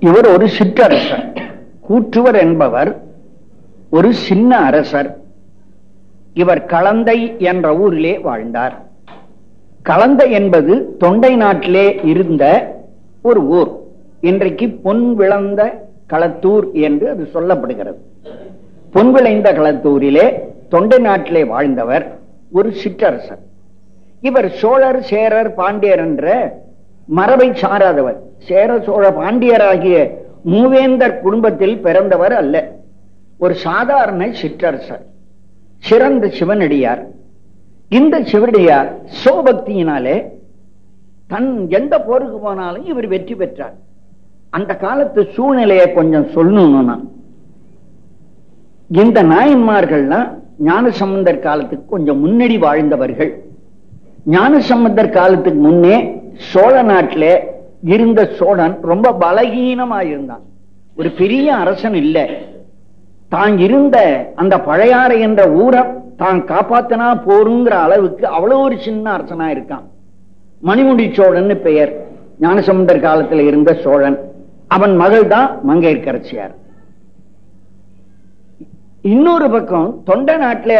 இவர் ஒரு சிற்றரசர். கூற்றுவர் என்பவர் ஒரு சின்ன அரசர். இவர் கலந்தை என்ற ஊரிலே வாழ்ந்தார். கலந்தை என்பது தொண்டை நாட்டிலே இருந்த ஒரு ஊர். இன்றைக்கு பொன் விளந்த களத்தூர் என்று அது சொல்லப்படுகிறது. பொன் விளைந்த களத்தூரிலே தொண்டை நாட்டிலே வாழ்ந்தவர் ஒரு சிற்றரசர். இவர் சோழர் சேரர் பாண்டியர் என்ற மரபை சாராதவர். சேர சோழ பாண்டியராகிய மூவேந்தர் குடும்பத்தில் பிறந்தவர் அல்ல. ஒரு சாதாரண சிற்றரசர். சிறந்த சிவனடியார். இந்த சிவனடியார் சோபக்தியினாலே தன் எந்த போருக்கு போனாலும் இவர் வெற்றி பெற்றார். அந்த காலத்து சூழ்நிலையை கொஞ்சம் சொல்லணும்னா இந்த நாயன்மார்கள்லாம் ஞானசம்பந்தர் காலத்துக்கு கொஞ்சம் முன்னடி வாழ்ந்தவர்கள். ஞானசம்பந்தர் காலத்துக்கு முன்னே சோழ நாட்டில இருந்த சோழன் ரொம்ப பலகீனமா இருந்தான் ஒரு பெரிய அரசன் இல்லை. தான் இருந்த அந்த பழையாறை என்ற ஊரை தான் காப்பாத்தனா போருங்கிற அளவுக்கு அவ்வளவு ஒரு சின்ன அரசனா இருக்கான். மணிமுடி சோழன் பெயர். ஞானசமுந்தர் காலத்தில் இருந்த சோழன். அவன் மகள் தான் மங்கையர்கரசியார். இன்னொரு பக்கம் தொண்ட நாட்டில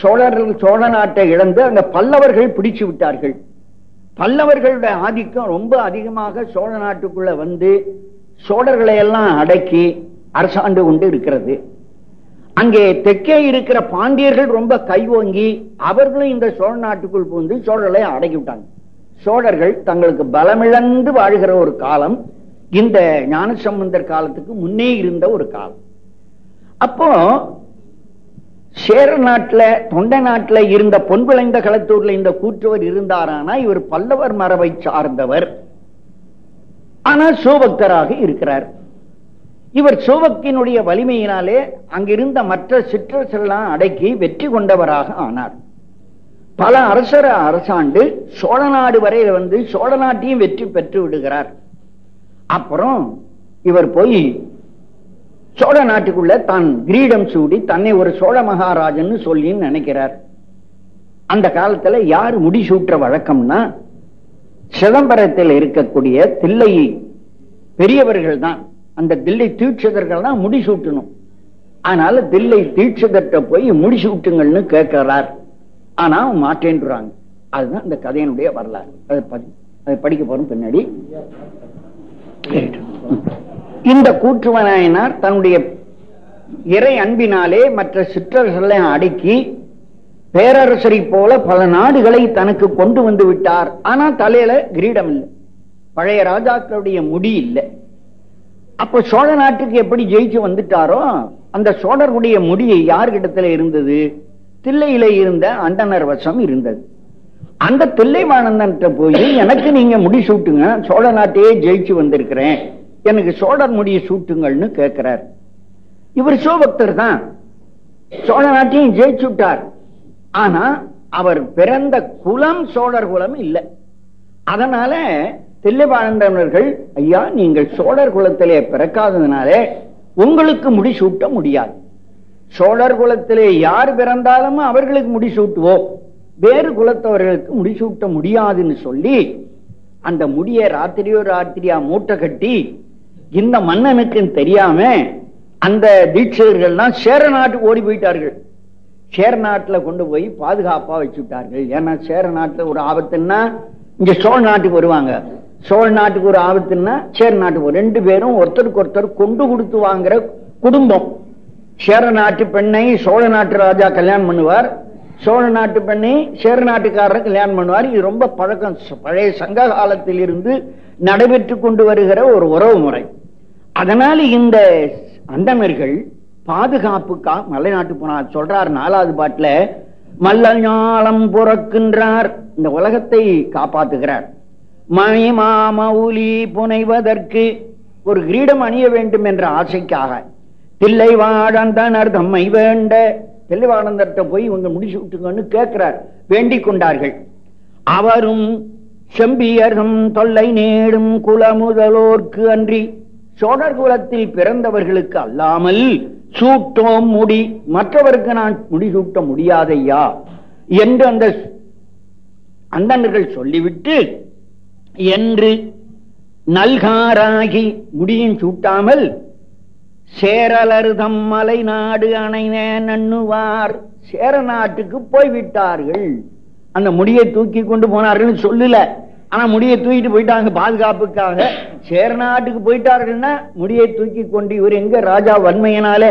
சோழர்கள் சோழ நாட்டை இழந்து அங்க பல்லவர்கள் பிடிச்சு விட்டார்கள். பல்லவர்களுடைய ஆதிக்கம் ரொம்ப அதிகமாக சோழ நாட்டுக்குள்ள வந்து சோழர்களை எல்லாம் அடக்கி அரசாண்டு கொண்டு இருக்கிறது. அங்கே தெற்கே இருக்கிற பாண்டியர்கள் ரொம்ப கைவோங்கி அவர்களும் இந்த சோழ நாட்டுக்குள் புகுந்து சோழர்களை அடக்கி விட்டாங்க. சோழர்கள் தங்களுக்கு பலமிழந்து வாழ்கிற ஒரு காலம் இந்த ஞானசம்பந்தர் காலத்துக்கு முன்னே இருந்த ஒரு காலம். அப்போ சேர நாட்டில் தொண்டை நாட்டில் இருந்த பொன் விளைந்த களத்தூர்ல இந்த கூற்றுவர் இருந்தாரானா? இவர் பல்லவர் மரபை சார்ந்தவர். ஆனா சோபக்தராக இருக்கிறார். இவர் சோபக்தியினுடைய வலிமையினாலே அங்கிருந்த மற்ற சிற்றரசெல்லாம் அடக்கி வெற்றி கொண்டவராக ஆனார். பல அரசர அரசாண்டு சோழ நாடு வரையில் வந்து சோழ நாட்டையும் வெற்றி பெற்று விடுகிறார். அப்புறம் இவர் போய் சோழ நாட்டுக்குள்ள தான் கிரீடம் சூடி தன்னை ஒரு சோழ மகாராஜன் சொல்லி நினைக்கிறார். அந்த காலத்துல யார் முடிசூற்ற வழக்கம்னா சிதம்பரத்தில் இருக்கக்கூடிய தில்லை பெரியவர்கள் தான். அந்த தில்லை தீட்சிதர்கள் தான் முடிசூட்டணும் அதனால தில்லை தீட்சிதர்கிட்ட போய் முடிசூட்டுங்கள்னு கேட்கிறார். ஆனா மாட்டேன்றாங்க. அதுதான் அந்த கதையினுடைய வரலாறு. அதை அதை படிக்க போறோம் பின்னாடி. இந்த கூற்றுவனாயினார் தன்னுடைய இறை அன்பினாலே மற்ற சிற்றர்களை அடக்கி பேரரசரை போல பல நாடுகளை தனக்கு கொண்டு வந்து விட்டார். ஆனா தலையில கிரீடம் இல்லை. பழைய ராஜாக்களுடைய முடி இல்லை. அப்ப சோழ நாட்டுக்கு எப்படி ஜெயிச்சு வந்துட்டாரோ அந்த சோழருடைய முடியை யார்கிட்டத்துல இருந்தது? தில்லையில இருந்த அண்டனர் வசம் இருந்தது. அந்த தில்லைவானந்தன் போய் எனக்கு நீங்க முடி சூட்டுங்க சோழ நாட்டையே ஜெயிச்சு வந்திருக்கிறேன். எனக்கு சோழர் முடியை சூட்டுங்கள்னு கேட்கிறார் இவர் சிவபக்தர் தான். சோழ நாட்டையும் ஜெயிச்சுட்டார் ஆனா அவர் பிறந்த குலம் சோழர் குலம் இல்லை. அதனால தில்லைவாழ்ந்தவர்கள் ஐயா நீங்கள் சோழர் குலத்திலே பிறக்காததுனாலே உங்களுக்கு முடி சூட்ட முடியாது. சோழர் குலத்திலே யார் பிறந்தாலும் அவர்களுக்கு முடி சூட்டுவோம். வேறு குலத்தவர்களுக்கு முடிசூட்ட முடியாதுன்னு சொல்லி அந்த முடிய ராத்திரியோ ராத்திரியா மூட்டை கட்டி இந்த மன்னனுக்கு தெரியாம அந்த தீட்சிதர்கள்லாம் சேர நாட்டுக்கு ஓடி போயிட்டார்கள். சேர நாட்டில் கொண்டு போய் பாதுகாப்பா வச்சுட்டார்கள். ஏன்னா சேர நாட்டில் ஒரு ஆபத்துன்னா இங்க சோழ நாட்டுக்கு வருவாங்க. சோழ நாட்டுக்கு ஒரு ஆபத்துன்னா சேர நாட்டுக்கு ரெண்டு பேரும் ஒருத்தருக்கு ஒருத்தர் கொண்டு கொடுத்து வாங்குற குடும்பம். சேர நாட்டு பெண்ணை சோழ நாட்டு ராஜா கல்யாணம் பண்ணுவார். சோழ நாட்டு பெண்ணை சேர நாட்டுக்காரர் கல்யாணம் பண்ணுவார். இது ரொம்ப பழக்கம். பழைய சங்க காலத்தில் இருந்து நடைபெற்று கொண்டு வருகிற ஒரு உறவு முறை. அதனால இந்த அந்தனர்கள் பாதுகாப்புக்கா மலைநாட்டு போனார் சொல்றார் நாலாவது பாட்டுல மல்லஞாலம் புறக்கின்றார். இந்த உலகத்தை காப்பாத்துகிறார். மணி மாமௌலி புனைவதற்கு ஒரு கிரீடம் அணிய வேண்டும் என்ற ஆசைக்காக தில்லை வாழந்தனர் தம்மை வேண்ட தெளிவானந்தர்கிட்ட போய் இவங்க முடிச்சு விட்டுங்கன்னு கேட்கிறார். வேண்டிக் கொண்டார்கள். அவரும் செம்பியரும் தொல்லை நேடும் குலமுதலோர்க்கு அன்றி சோழர் குலத்தில் பிறந்தவர்களுக்கு அல்லாமல் சூட்டோம் முடி மற்றவருக்கு நான் முடிசூட்ட முடியாதையா? என்று அந்த அந்தனர்கள் சொல்லிவிட்டு என்று நல்காராகி முடியும் சூட்டாமல் சேரலருதம் மலை நாடு அணைன நண்ணுவார் சேர நாட்டுக்கு போய்விட்டார்கள். அந்த முடியை தூக்கி கொண்டு போனார்கள் சொல்லல. ஆனா முடியை தூக்கிட்டு போயிட்டாங்க பாதுகாப்புக்காக. சேர நாட்டுக்கு போயிட்டார்கள்னா முடியை தூக்கி கொண்டு இவர் எங்க ராஜா வன்மையினாலே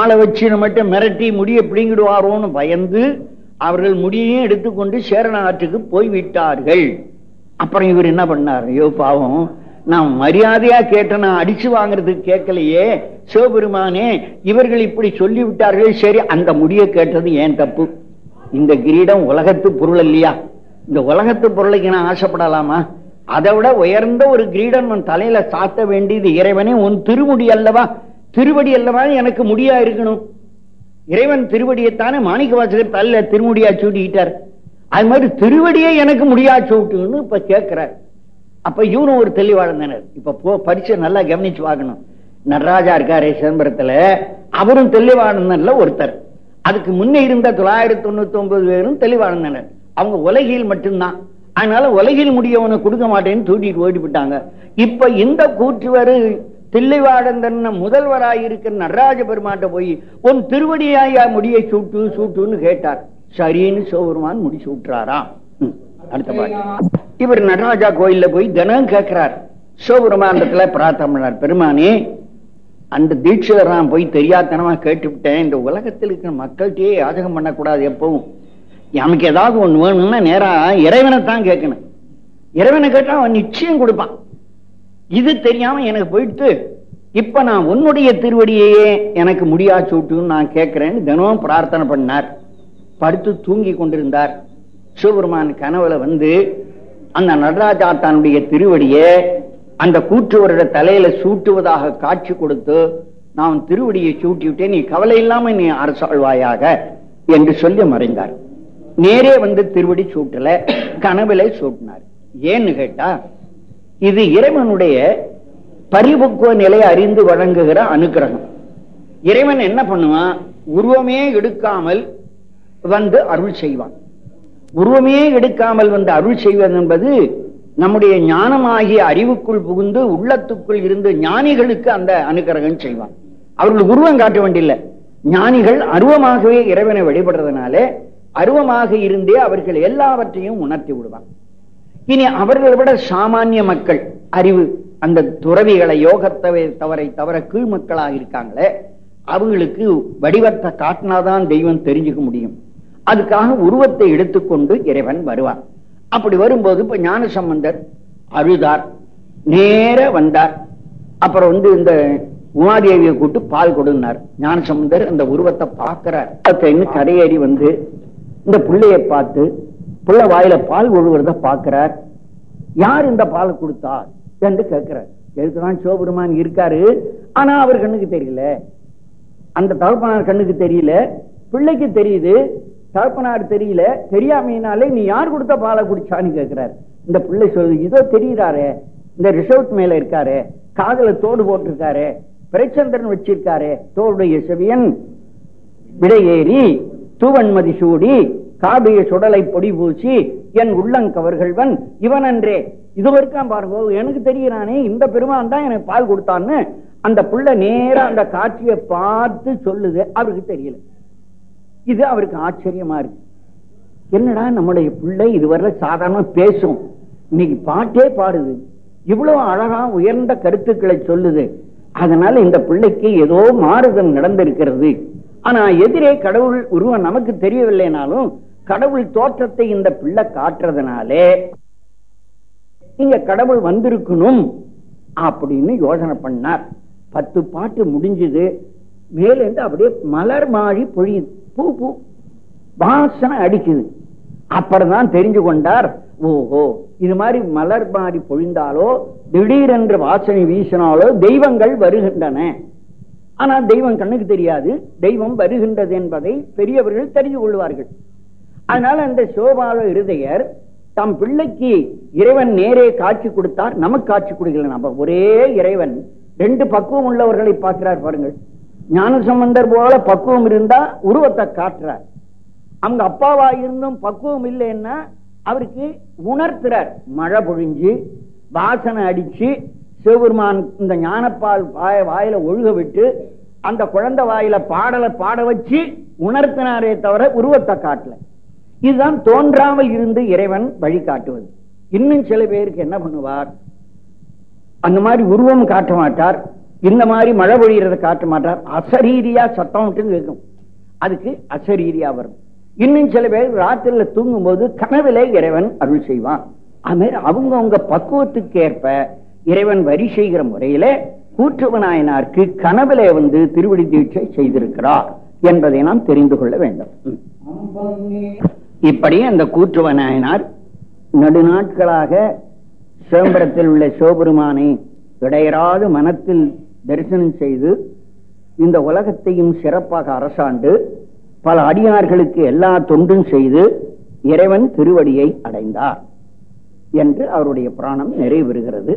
ஆளை வச்சு மட்டும் மிரட்டி முடியை பிடிங்கிடுவாரோன்னு பயந்து அவர்கள் முடியையும் எடுத்துக்கொண்டு சேர நாட்டுக்கு போய்விட்டார்கள். அப்புறம் இவர் என்ன பண்ணார்? ஐயோ பாவம். நான் மரியாதையா கேட்டேன் நான் அடிச்சு வாங்குறதுக்கு கேட்கலையே. சிவபெருமானே இவர்கள் இப்படி சொல்லிவிட்டார்கள். சரி அந்த முடிய கேட்டது ஏன் தப்பு? இந்த கிரீடம் உலகத்து பொருள் இல்லையா? இந்த உலகத்து பொருளைக்கு நான் ஆசைப்படலாமா? அதை விட உயர்ந்த ஒரு கிரீடன் உன் தலையில சாத்த வேண்டியது இறைவனே உன் திருமுடி அல்லவா? திருவடி அல்லவா? எனக்கு முடியா இருக்கணும். இறைவன் திருவடியைத்தானே மாணிக்க வாசகர் தலையில திருமுடியா சூட்டிக்கிட்டார். அது மாதிரி திருவடியை எனக்கு முடியா சூட்டுன்னு இப்ப கேட்கிறார் அப்ப இவனும் ஒரு தெளிவாழ்ந்தனர் இப்ப போ பரிசை நல்லா கவனிச்சு பார்க்கணும். நடராஜா இருக்காரு சிதம்பரத்துல. அவரும் தெளிவாழ்ந்தன்ல ஒருத்தர். அதுக்கு முன்னே இருந்த தொள்ளாயிரத்தி தொண்ணூத்தி ஒன்பது பேரும் தெளிவாழ்ந்தனர் அவங்க உலகில் மட்டும்தான். அதனால உலகில் முடியவனை கொடுக்க மாட்டேன்னு தூட்டிட்டு ஓடிவிட்டாங்க இப்ப இந்த கூற்றுவரு தில்லைவாடந்தன் முதல்வராயிருக்கிற நடராஜ பெருமாட்ட போய் உன் திருவடியாயா முடியை சூட்டு சூட்டுன்னு கேட்டார். சரின்னு சிவபெருமான் முடி சூட்டுறாராம். அடுத்த பாட்டு. இவர் நடராஜா கோயில்ல போய் தினம் கேட்கிறார் சிவபெருமானத்துல பிரார்த்தனை பெருமானே அந்த தீட்சிதர் நான் போய் தெரியாதனமா கேட்டுவிட்டேன். இந்த உலகத்தில் இருக்கிற மக்கள்கிட்டயே யாதகம் பண்ணக்கூடாது எப்பவும். நமக்கு ஏதாவது ஒண்ணு வேணும்னா நேரா இறைவனை தான் கேட்கணும். இறைவனை கேட்டா அவன் நிச்சயம் கொடுப்பான். இது தெரியாம எனக்கு போயிட்டு இப்ப நான் உன்னுடைய திருவடியையே எனக்கு முடியா சூட்டுன்னு நான் கேட்கிறேன்னு தினமும் பிரார்த்தனை பண்ணார். படுத்து தூங்கி கொண்டிருந்தார். சிவபெருமான் கனவுல வந்து அந்த நடராஜா தன்னுடைய திருவடியை அந்த கூற்றுவரோட தலையில சூட்டுவதாக காட்சி கொடுத்து நான் திருவடியை சூட்டி விட்டேன் நீ கவலை இல்லாம நீ அரசாழ்வாயாக என்று சொல்லி மறைந்தார். நேரே வந்து திருவடி சூட்டல கனவுல சூட்டினார். ஏன்னு கேட்டா இது இறைவனுடைய பரிபக்குவ நிலையை அறிந்து வழங்குகிற அனுகிரகம். இறைவன் என்ன பண்ணுவான்? உருவமே எடுக்காமல் வந்து அருள் செய்வான். உருவமே எடுக்காமல் வந்து அருள் செய்வது என்பது நம்முடைய ஞானமாகிய அறிவுக்குள் புகுந்து உள்ளத்துக்குள் இருந்து ஞானிகளுக்கு அந்த அனுகிரகம் செய்வான். அவர்கள் உருவம் காட்ட வேண்டிய ஞானிகள் அருவமாகவே இறைவனை வழிபடுறதுனாலே அருவமாக இருந்தே அவர்கள் எல்லாவற்றையும் உணர்த்தி விடுவான் இனி அவர்களை விட சாமானிய மக்கள் அறிவு அந்த துறவிகளை யோகத்தவை தவறை தவிர கீழ் மக்களாக இருக்காங்களே அவங்களுக்கு வடிவத்தை காட்டினாதான் தெய்வம் தெரிஞ்சுக்க முடியும். அதுக்காக உருவத்தை எடுத்துக்கொண்டு இறைவன் வருவான். அப்படி வரும்போது இப்ப ஞான சம்பந்தர் அழுதார் நேர வந்தார். அப்புறம் வந்து இந்த உமாதேவியை கூட்டு பால் கொடுனார் ஞான சம்பந்தர் அந்த உருவத்தை பார்க்கிறார். கரையேறி வந்து இந்த பிள்ளைய பார்த்து புள்ள வாயில பால் ஒழுகுறத பார்க்கிறார். யார் இந்த பாலை கொடுத்தார் என்று கேட்கிறார். எதுக்குதான் சிவபெருமான் இருக்காரு? ஆனா அவர் கண்ணுக்கு தெரியல. அந்த தகப்பனார் கண்ணுக்கு தெரியல. பிள்ளைக்கு தெரியுது. தகப்பனார் தெரியல. தெரியாமையினாலே நீ யார் கொடுத்த பாலை குடிச்சான்னு கேட்கிறார். இந்த பிள்ளை சொல்லு இதோ தெரியுறாரு. இந்த ரிசர்வ் மேல இருக்காரு. காதல தோடு போட்டிருக்காரு. பிரச்சந்திரன் வச்சிருக்காரு. தோளுடைய செவியன். விடையேறி தூவன்மதி சூடி சாபிய சுடலை பொடி பூசி என் உள்ளங்கவர்கள்வன் இவன் அன்றே இது வரைக்கும் பாருங்க எனக்கு தெரிகிறானே இந்த பெருமான் தான் எனக்கு பால் கொடுத்தான்னு. அந்த புள்ள நேரா அந்த காட்சியை பார்த்து சொல்லுது அவருக்கு தெரியல. இது அவருக்கு ஆச்சரியமா இருக்கு. என்னடா நம்முடைய பிள்ளை இதுவரை சாதாரண பேசும்? இன்னைக்கு பாட்டே பாடுது. இவ்வளவு அழகா உயர்ந்த கருத்துக்களை சொல்லுது. அதனால இந்த பிள்ளைக்கு ஏதோ மாறுதல் நடந்திருக்கிறது. ஆனா எதிரே கடவுள் உருவம் நமக்கு தெரியவில்லைனாலும் கடவுள் தோற்றத்தை இந்த பிள்ளை காட்டுறதுனாலே இங்க கடவுள் வந்திருக்கணும் அப்படின்னு யோசனை பண்ணார். பத்து பாட்டு முடிஞ்சது. மேலிருந்து அப்படியே மலர் மாழி பொழியுது. பூ பூ. வாசனை அடிக்குது. அப்புறம்தான் தெரிஞ்சு கொண்டார் ஓஹோ இது மாதிரி மலர் மாறி பொழிந்தாலோ திடீரென்று வாசனை வீசினாலோ தெய்வங்கள் வருகின்றன. ஆனா தெய்வம் கண்ணுக்கு தெரியாது. தெய்வம் வருகின்றது என்பதை பெரியவர்கள் தெரிந்து கொள்வார்கள். அதனால அந்த சோபால இருதயர் தம் பிள்ளைக்கு இறைவன் நேரே காட்சி கொடுத்தார் நமக்கு காட்சி கொடுக்கல நம்ம ஒரே இறைவன் ரெண்டு பக்குவம் உள்ளவர்களை பார்க்கிறார் பாருங்கள். ஞான சம்பந்தர் போல பக்குவம் இருந்தா உருவத்தை காட்டுறார். அவங்க அப்பாவா இருந்தும் பக்குவம் இல்லைன்னா அவருக்கு உணர்த்துறார். மழை பொழிஞ்சு வாசனை அடிச்சு சிவபெருமான் இந்த ஞானப்பால் வாய வாயில ஒழுக விட்டு அந்த குழந்தை வாயில பாடலை பாட வச்சு உணர்த்தினாரே தவிர உருவத்தை காட்டல. இதுதான் தோன்றாமல் இருந்து இறைவன் வழிகாட்டுவது. இன்னும் சில பேருக்கு என்ன பண்ணுவார்? அந்த மாதிரி உருவம் காட்ட மாட்டார். இந்த மாதிரி மழை பொழியறதை காட்ட மாட்டார். அசரீரியா சத்தம் மட்டும் அதுக்கு அசரீரியா வரும். இன்னும் சில பேர் ராத்திரில தூங்கும் போது கனவிலே இறைவன் அருள் செய்வான். அது மாதிரி அவங்கவுங்க பக்குவத்துக்கு ஏற்ப இறைவன் வரி செய்கிற முறையில கூற்றுவனாயனாருக்கு கனவிலே வந்து திருவடி தீட்சை செய்திருக்கிறார் என்பதை நாம் தெரிந்து கொள்ள வேண்டும். இப்படி அந்த கூற்றுவ நாயனார் நடுநாட்களாக சிதம்பரத்தில் உள்ள சிவபெருமானை இடையராது மனத்தில் தரிசனம் செய்து இந்த உலகத்தையும் சிறப்பாக அரசாண்டு பல அடியார்களுக்கு எல்லா தொண்டும் செய்து இறைவன் திருவடியை அடைந்தார் என்று அவருடைய புராணம் நிறைவேறுகிறது.